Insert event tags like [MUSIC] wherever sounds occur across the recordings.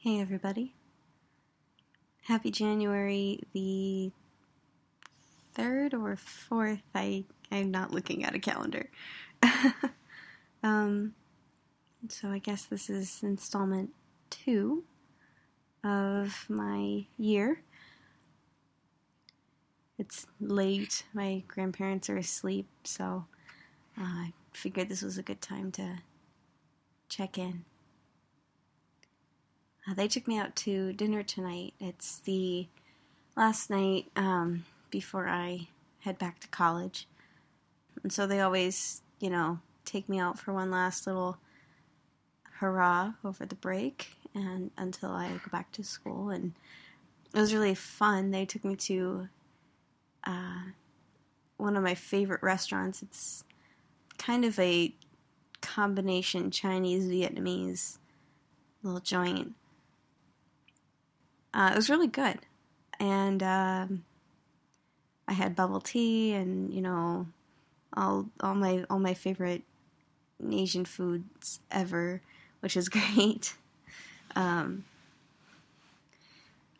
Hey, everybody. Happy January the 3rd or 4th. I, I'm not looking at a calendar. [LAUGHS] um, so I guess this is installment two of my year. It's late. My grandparents are asleep, so uh, I figured this was a good time to check in. Uh, they took me out to dinner tonight. It's the last night um, before I head back to college. And so they always, you know, take me out for one last little hurrah over the break and until I go back to school. And it was really fun. They took me to uh, one of my favorite restaurants. It's kind of a combination Chinese Vietnamese little joint. Uh, it was really good, and um, I had bubble tea and you know all all my all my favorite Asian foods ever, which is [LAUGHS] great. Um,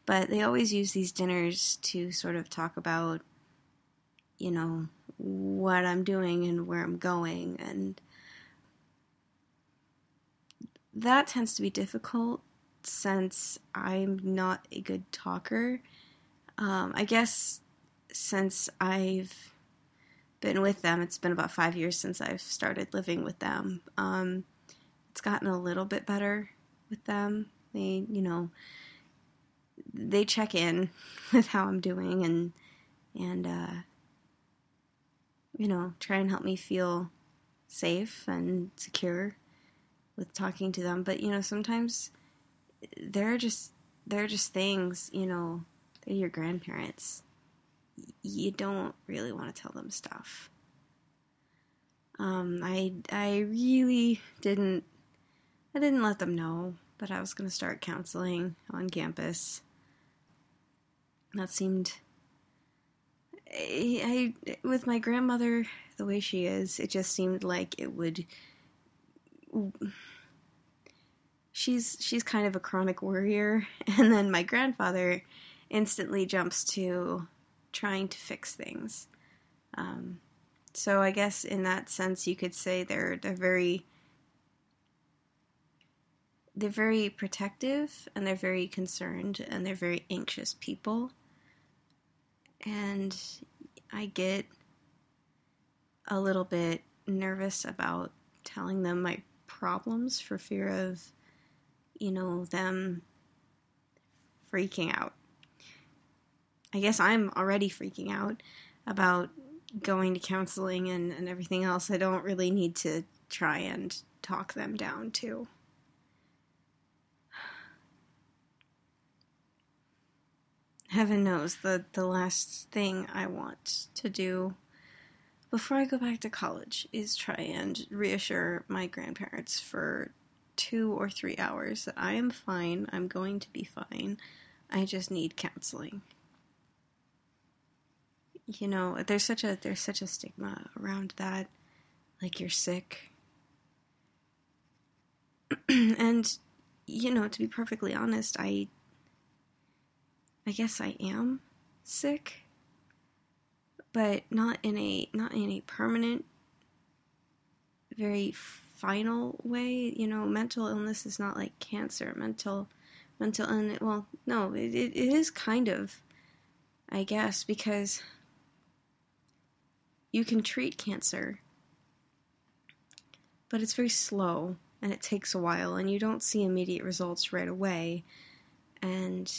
but they always use these dinners to sort of talk about, you know, what I'm doing and where I'm going, and that tends to be difficult since I'm not a good talker. Um, I guess since I've been with them, it's been about five years since I've started living with them. Um, it's gotten a little bit better with them. They, you know, they check in [LAUGHS] with how I'm doing and and uh, you know try and help me feel safe and secure with talking to them. But you know sometimes there are just there are just things you know they're your grandparents you don't really want to tell them stuff. Um, i i really didn't i didn't let them know that i was going to start counseling on campus. That seemed I, I with my grandmother the way she is it just seemed like it would she's she's kind of a chronic worrier. [LAUGHS] And then my grandfather instantly jumps to trying to fix things. Um, so i guess in that sense you could say they're they're very they're very protective and they're very concerned and they're very anxious people. And i get a little bit nervous about telling them my problems for fear of you know, them freaking out. I guess I'm already freaking out about going to counseling and, and everything else. I don't really need to try and talk them down to. Heaven knows the the last thing I want to do before I go back to college is try and reassure my grandparents for two or three hours that I am fine, I'm going to be fine. I just need counseling. You know, there's such a there's such a stigma around that like you're sick. [CLEARS THROAT] and you know, to be perfectly honest, I I guess I am sick, but not in a not in a permanent very final way. You know, mental illness is not like cancer. Mental, mental and Well, no, it, it, it is kind of, I guess, because you can treat cancer, but it's very slow and it takes a while, and you don't see immediate results right away, and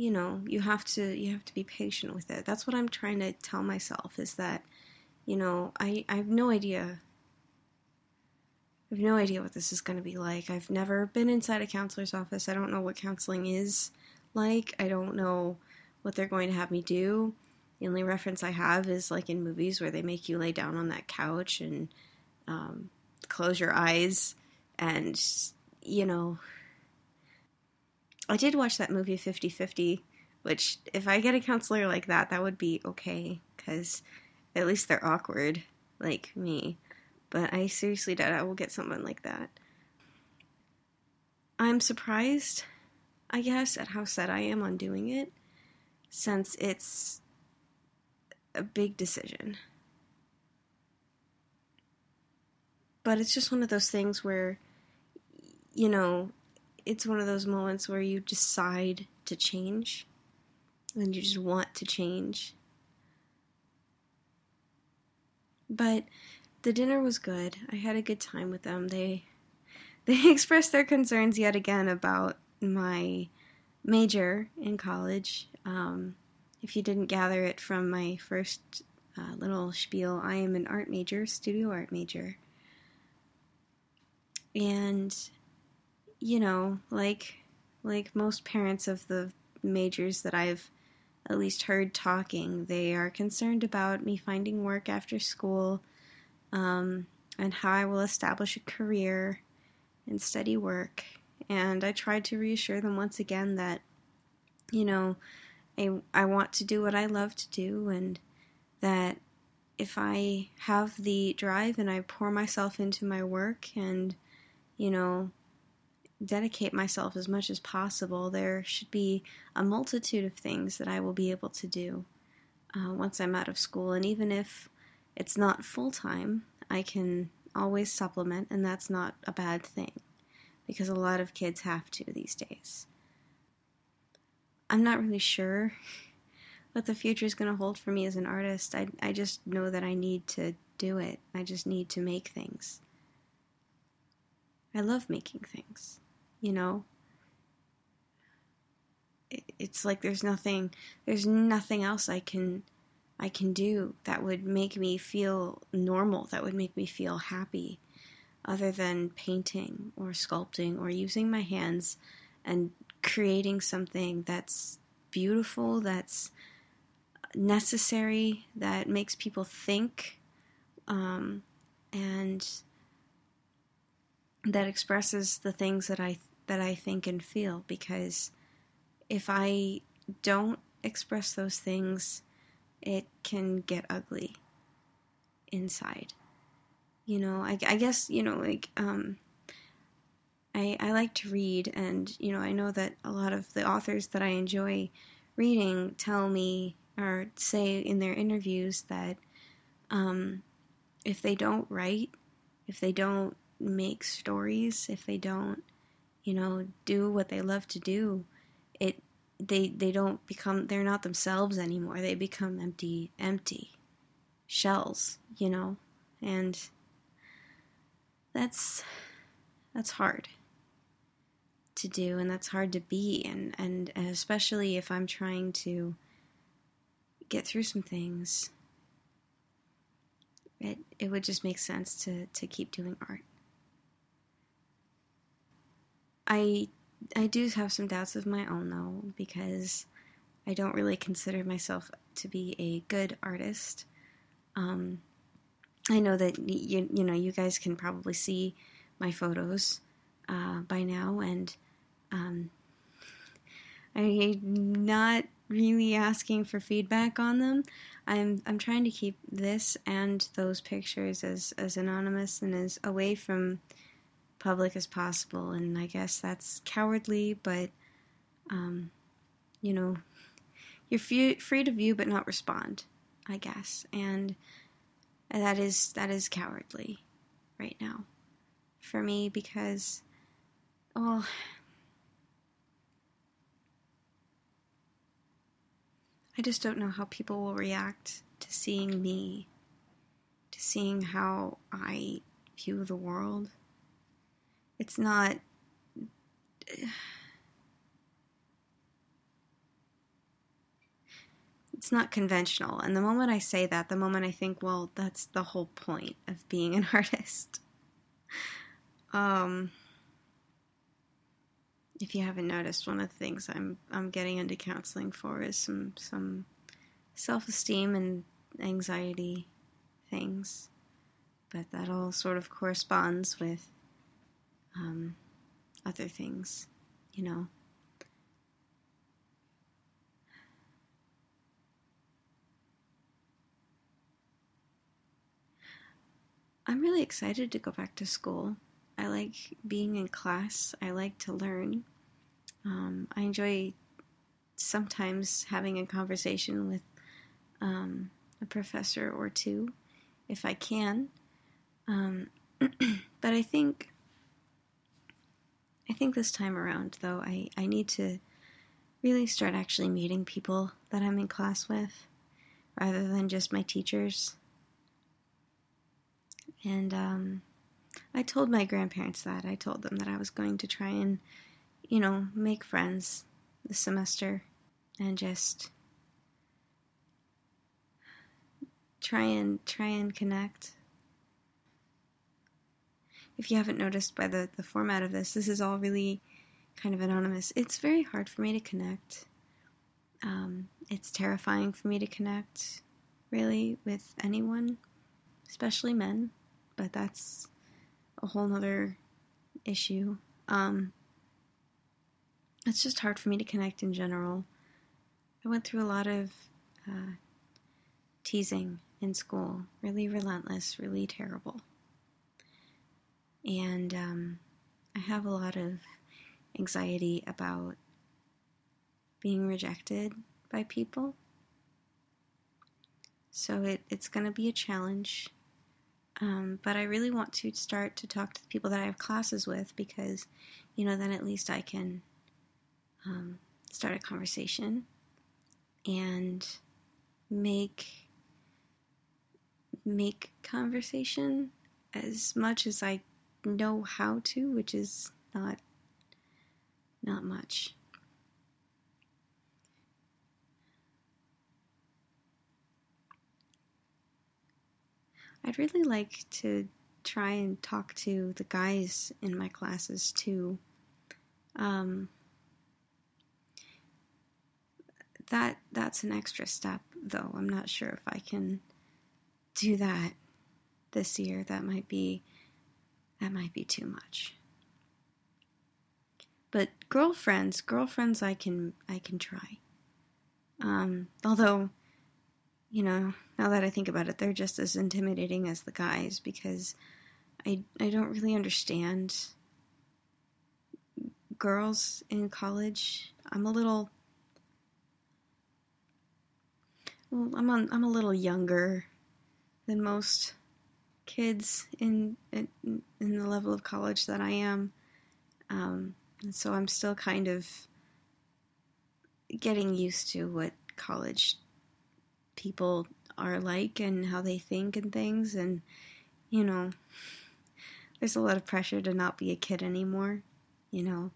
you know you have to you have to be patient with it that's what i'm trying to tell myself is that you know i i have no idea I have no idea what this is going to be like. I've never been inside a counselor's office. I don't know what counseling is like. I don't know what they're going to have me do. The only reference I have is like in movies where they make you lay down on that couch and um, close your eyes. And, you know, I did watch that movie 50 50, which if I get a counselor like that, that would be okay because at least they're awkward like me. But I seriously doubt I will get someone like that. I'm surprised, I guess, at how set I am on doing it, since it's a big decision. But it's just one of those things where, you know, it's one of those moments where you decide to change and you just want to change. But the dinner was good. I had a good time with them. They [LAUGHS] they expressed their concerns yet again about my major in college. Um, if you didn't gather it from my first uh, little spiel, I am an art major, studio art major. And you know, like like most parents of the majors that I've at least heard talking, they are concerned about me finding work after school um, and how I will establish a career and steady work. And I tried to reassure them once again that, you know, I, I want to do what I love to do and that if I have the drive and I pour myself into my work and, you know, dedicate myself as much as possible, there should be a multitude of things that I will be able to do uh, once I'm out of school. And even if it's not full time, I can always supplement, and that's not a bad thing because a lot of kids have to these days. I'm not really sure [LAUGHS] what the future is going to hold for me as an artist. I, I just know that I need to do it, I just need to make things. I love making things you know it's like there's nothing there's nothing else i can i can do that would make me feel normal that would make me feel happy other than painting or sculpting or using my hands and creating something that's beautiful that's necessary that makes people think um, and that expresses the things that I that I think and feel. Because if I don't express those things, it can get ugly inside. You know, I, I guess, you know, like, um, I, I like to read, and, you know, I know that a lot of the authors that I enjoy reading tell me or say in their interviews that um, if they don't write, if they don't make stories, if they don't you know, do what they love to do, it they they don't become they're not themselves anymore. They become empty empty shells, you know. And that's that's hard to do and that's hard to be and and especially if I'm trying to get through some things it it would just make sense to to keep doing art I I do have some doubts of my own though because I don't really consider myself to be a good artist. Um, I know that you you know you guys can probably see my photos uh, by now, and um, I'm not really asking for feedback on them. I'm I'm trying to keep this and those pictures as as anonymous and as away from public as possible. And I guess that's cowardly, but, um, you know, you're free, free to view but not respond, I guess. And that is that is cowardly right now for me because, well, I just don't know how people will react to seeing me, to seeing how I view the world it's not it's not conventional. And the moment I say that, the moment I think, well, that's the whole point of being an [LAUGHS] artist. Um, if you haven't noticed, one of the things I'm I'm getting into counseling for is some some self esteem and anxiety things, but that all sort of corresponds with um, other things, you know. I'm really excited to go back to school. I like being in class. I like to learn. Um, I enjoy sometimes having a conversation with um, a professor or two if I can. Um, [CLEARS THROAT] but I think I think this time around though I, I need to really start actually meeting people that I'm in class with rather than just my teachers. And um, I told my grandparents that. I told them that I was going to try and, you know, make friends this semester and just try and try and connect. If you haven't noticed by the, the format of this, this is all really kind of anonymous. It's very hard for me to connect. Um, it's terrifying for me to connect, really, with anyone, especially men, but that's a whole nother issue. Um, it's just hard for me to connect in general. I went through a lot of uh, teasing in school, really relentless, really terrible. And um, I have a lot of anxiety about being rejected by people. So it, it's going to be a challenge. Um, but I really want to start to talk to the people that I have classes with because, you know, then at least I can um, start a conversation and make make conversation as much as I know how to, which is not not much. I'd really like to try and talk to the guys in my classes too. Um, that that's an extra step, though. I'm not sure if I can do that this year. That might be that might be too much. But girlfriends, girlfriends, I can I can try. Um, although, you know, now that I think about it, they're just as intimidating as the guys because I I don't really understand girls in college. I'm a little well, I'm on, I'm a little younger than most kids in in, in the level of college that I am. Um, and so I'm still kind of getting used to what college people are like and how they think and things. And, you know, there's a lot of pressure to not be a kid anymore, you know.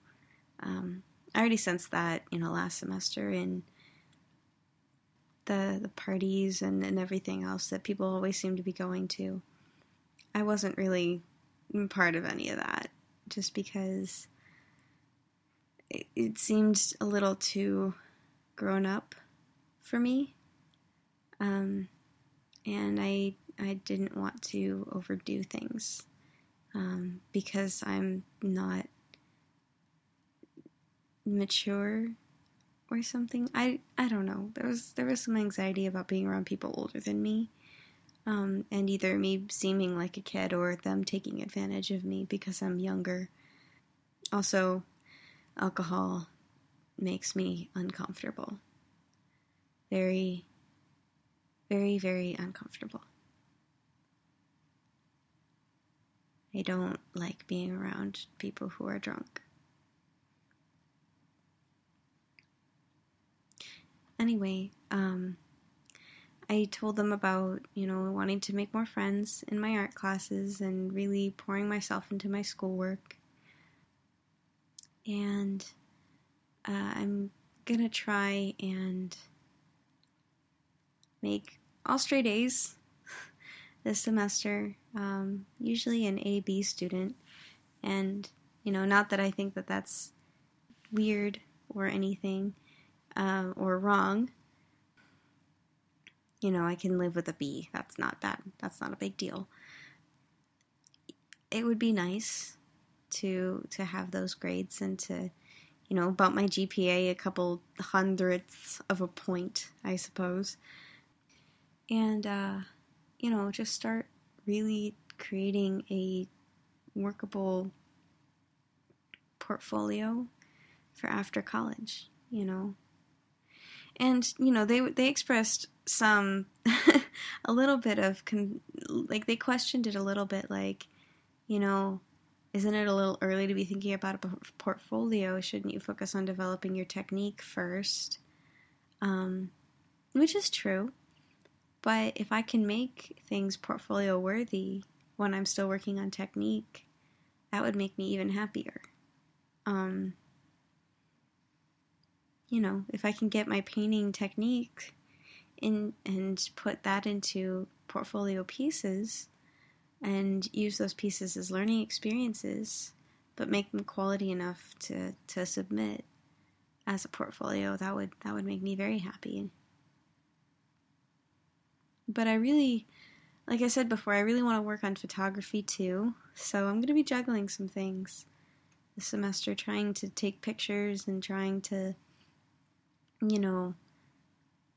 Um, I already sensed that, you know, last semester in the the parties and, and everything else that people always seem to be going to. I wasn't really part of any of that just because it, it seemed a little too grown up for me. Um, and I I didn't want to overdo things um, because I'm not mature or something. I I don't know. There was there was some anxiety about being around people older than me. Um, and either me seeming like a kid or them taking advantage of me because I'm younger. Also, alcohol makes me uncomfortable. Very, very, very uncomfortable. I don't like being around people who are drunk. Anyway, um, I told them about, you know, wanting to make more friends in my art classes and really pouring myself into my schoolwork and uh, I'm gonna try and make all straight A's [LAUGHS] this semester. Um, usually an A B student, and you know, not that I think that that's weird or anything uh, or wrong. You know, I can live with a B. That's not bad. That's not a big deal. It would be nice to to have those grades and to you know bump my GPA a couple hundredths of a point, I suppose, and uh, you know just start really creating a workable portfolio for after college, you know. And you know, they they expressed some [LAUGHS] a little bit of con- like they questioned it a little bit like, you know, isn't it a little early to be thinking about a portfolio? Shouldn't you focus on developing your technique first? Um, which is true. But if I can make things portfolio worthy when I'm still working on technique, that would make me even happier. Um, you know, if I can get my painting technique in and put that into portfolio pieces and use those pieces as learning experiences, but make them quality enough to, to submit as a portfolio, that would that would make me very happy. But I really like I said before, I really want to work on photography too. So I'm going to be juggling some things this semester, trying to take pictures and trying to, you know,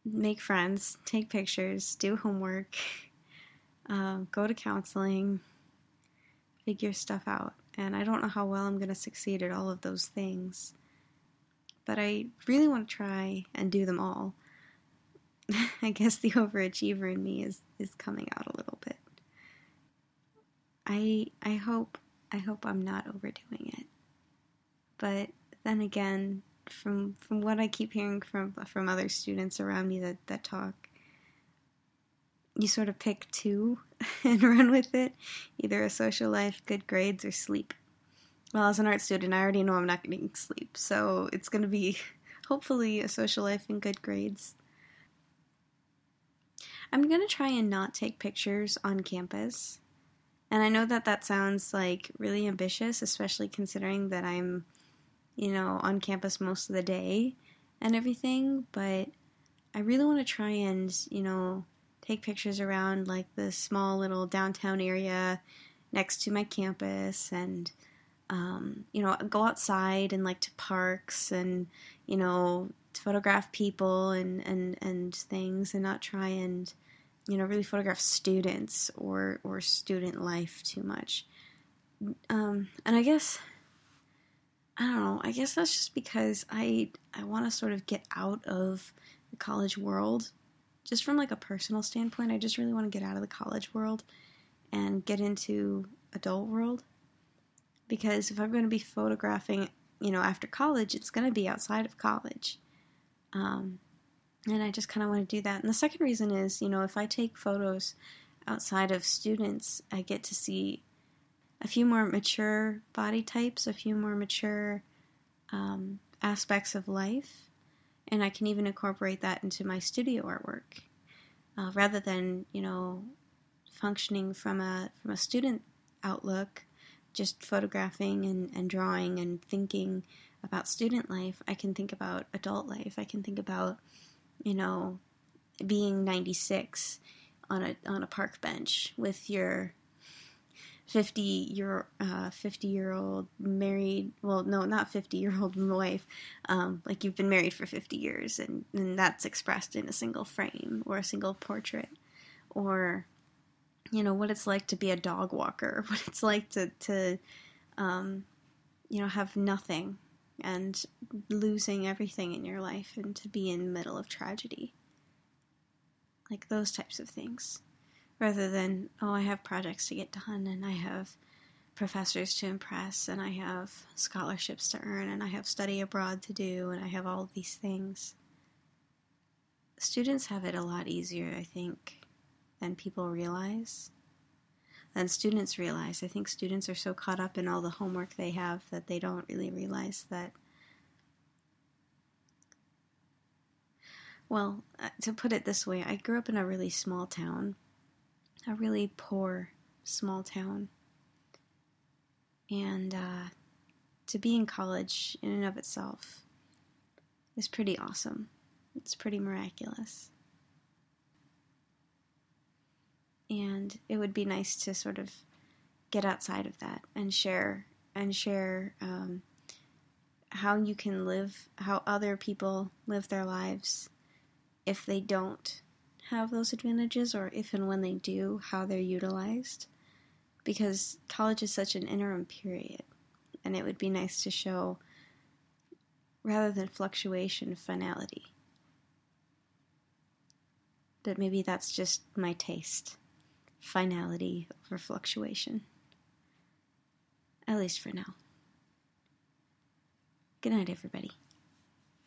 make friends, take pictures, do homework, uh, [LAUGHS] go to counseling, figure stuff out. And I don't know how well I'm going to succeed at all of those things. But I really want to try and do them all. [LAUGHS] I guess the overachiever in me is is coming out a little bit. I I hope I hope I'm not overdoing it. But then again, from from what I keep hearing from from other students around me that that talk, you sort of pick two [LAUGHS] and run with it, either a social life, good grades, or sleep. Well, as an art student, I already know I'm not getting sleep, so it's going to be [LAUGHS] hopefully a social life and good grades. I'm going to try and not take pictures on campus. And I know that that sounds like really ambitious, especially considering that I'm, you know, on campus most of the day and everything, but I really want to try and, you know, take pictures around like the small little downtown area next to my campus and um, you know, go outside and like to parks and, you know, photograph people and, and, and things and not try and, you know, really photograph students or, or student life too much. Um, and I guess, I don't know, I guess that's just because I, I want to sort of get out of the college world. Just from like a personal standpoint, I just really want to get out of the college world and get into adult world because if I'm going to be photographing, you know, after college, it's going to be outside of college. Um, and I just kind of want to do that. And the second reason is, you know, if I take photos outside of students, I get to see a few more mature body types, a few more mature um, aspects of life, and I can even incorporate that into my studio artwork, uh, rather than you know functioning from a from a student outlook just photographing and, and drawing and thinking about student life, I can think about adult life. I can think about, you know, being 96 on a on a park bench with your 50 year uh, 50 year old married well no not 50 year old [LAUGHS] wife um, like you've been married for 50 years and, and that's expressed in a single frame or a single portrait or you know what it's like to be a dog walker, [LAUGHS] what it's like to to um, you know have nothing and losing everything in your life and to be in the middle of tragedy. Like those types of things. Rather than, oh, I have projects to get done and I have professors to impress and I have scholarships to earn and I have study abroad to do and I have all these things. Students have it a lot easier, I think, than people realize, than students realize. I think students are so caught up in all the homework they have that they don't really realize that. Well, uh, to put it this way, I grew up in a really small town, a really poor small town. And uh, to be in college in and of itself is pretty awesome. It's pretty miraculous and it would be nice to sort of get outside of that and share and share um, how you can live, how other people live their lives if they don't have those advantages, or if and when they do, how they're utilized. Because college is such an interim period, and it would be nice to show, rather than fluctuation, finality. But maybe that's just my taste finality over fluctuation. At least for now. Good night, everybody.